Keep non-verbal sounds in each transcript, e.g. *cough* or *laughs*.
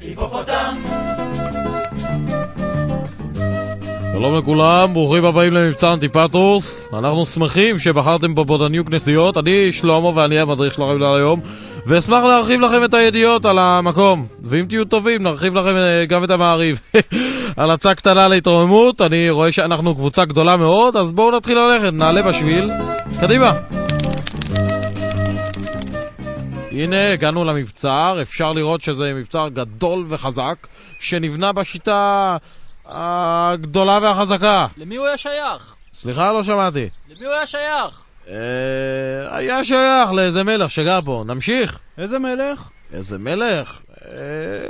היפופוטם! שלום לכולם, ברוכים הבאים למבצע אנטיפטרוס. אנחנו שמחים שבחרתם בבודניוק נסיעות. אני שלמה ואני המדריך שלכם להיום, ואשמח להרחיב לכם את הידיעות על המקום. ואם תהיו טובים, נרחיב לכם אה, גם את המעריב. *laughs* על הצעה קטנה להתרוממות, אני רואה שאנחנו קבוצה גדולה מאוד, אז בואו נתחיל ללכת, נעלה בשביל. קדימה. הנה, הגענו למבצר, אפשר לראות שזה מבצר גדול וחזק, שנבנה בשיטה הגדולה והחזקה. למי הוא היה שייך? סליחה, לא שמעתי. למי הוא היה שייך? אה... היה שייך לאיזה מלך שגר פה. נמשיך? איזה מלך? איזה מלך?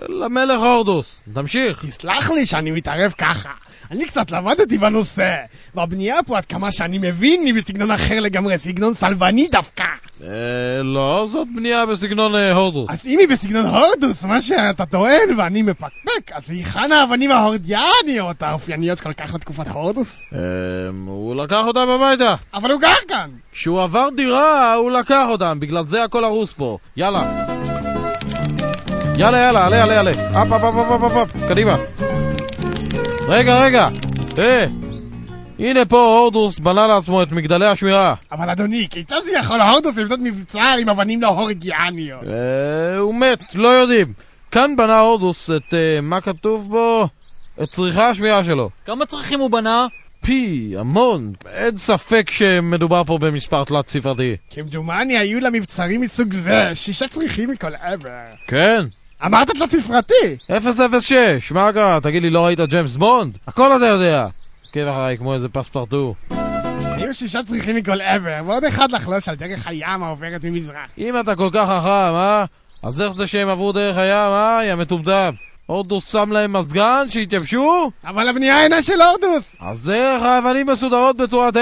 למלך הורדוס. תמשיך. תסלח לי שאני מתערב ככה. אני קצת למדתי בנושא, והבנייה פה, עד כמה שאני מבין, היא בסגנון אחר לגמרי, סגנון סלבני דווקא. אה... לא, זאת בנייה בסגנון אה, הורדוס. אז אם היא בסגנון הורדוס, מה שאתה טוען ואני מפקפק, אז היכן האבנים ההורדיאניות האופייניות כל כך לתקופת הורדוס? אה... הוא לקח אותם הביתה. אבל הוא גר כאן! כשהוא עבר דירה, הוא לקח אותם, בגלל זה הכל הרוס פה. יאללה. יאללה, יאללה, עלה, עלה, עלה. אפ, אפ, אפ, אפ, אפ, אפ, קדימה. רגע, רגע. אה. הנה פה הורדוס בנה לעצמו את מגדלי השמירה. אבל אדוני, כיצד זה יכול הורדוס לבנות מבצר עם אבנים לא הורדיאניות? אה, הוא מת, לא יודעים. כאן בנה הורדוס את, אה, מה כתוב בו? את צריכי השמירה שלו. כמה צריכים הוא בנה? פי, המון. אין ספק שמדובר פה במספר תלת ספרתי. כמדומני היו לה מבצרים מסוג זה, שישה צריכים מכל עבר. כן. אמרת תלת ספרתי! 006, מה קרה? תגיד לי, לא ראית ג'יימס בונד? הכל אתה יודע. עקב אחריי כמו איזה פספרטו. היו שישה צריכים מכל עבר, ועוד אחד לחלוש על דרך הים העוברת ממזרח. אם אתה כל כך חכם, אה? אז איך זה שהם עברו דרך הים, אה? יא מטומטם. הורדוס שם להם מזגן, שהתייבשו? אבל הבנייה אינה של הורדוס! אז איך האבנים מסודרות בצורת A?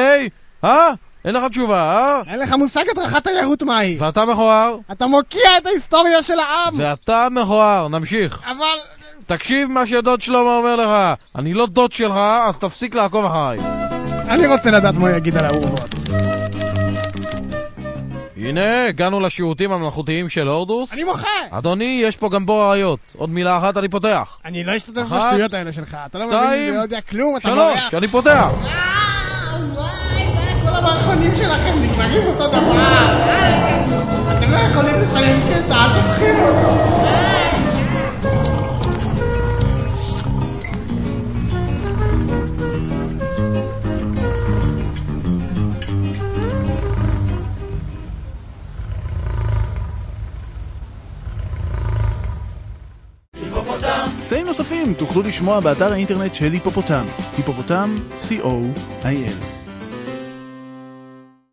אה? אין לך תשובה, אה? אין לך מושג הדרכת תיירות מהי. ואתה מכוער? אתה מוקיע את ההיסטוריה של העם! ואתה מכוער, נמשיך. אבל... תקשיב מה שדוד שלמה אומר לך. אני לא דוד שלך, אז תפסיק לעקוב אחריי. אני רוצה לדעת מה הוא יגיד על האורוות. הנה, הגענו לשירותים המלאכותיים של הורדוס. אני מוחה! אדוני, יש פה גם בור אריות. עוד מילה אחת, אני פותח. אני לא אשתתף בשטויות האלה שלך. אתה לא מבין, אני לא יודע כלום, אתה שלוש, מורח. אני פותח. המערכונים שלכם נגמרים אותו דבר. אתם לא יכולים לסיים קטע, אל תתחילו אותו. תוכלו לשמוע באתר האינטרנט של היפופוטם, היפופוטם, co.il.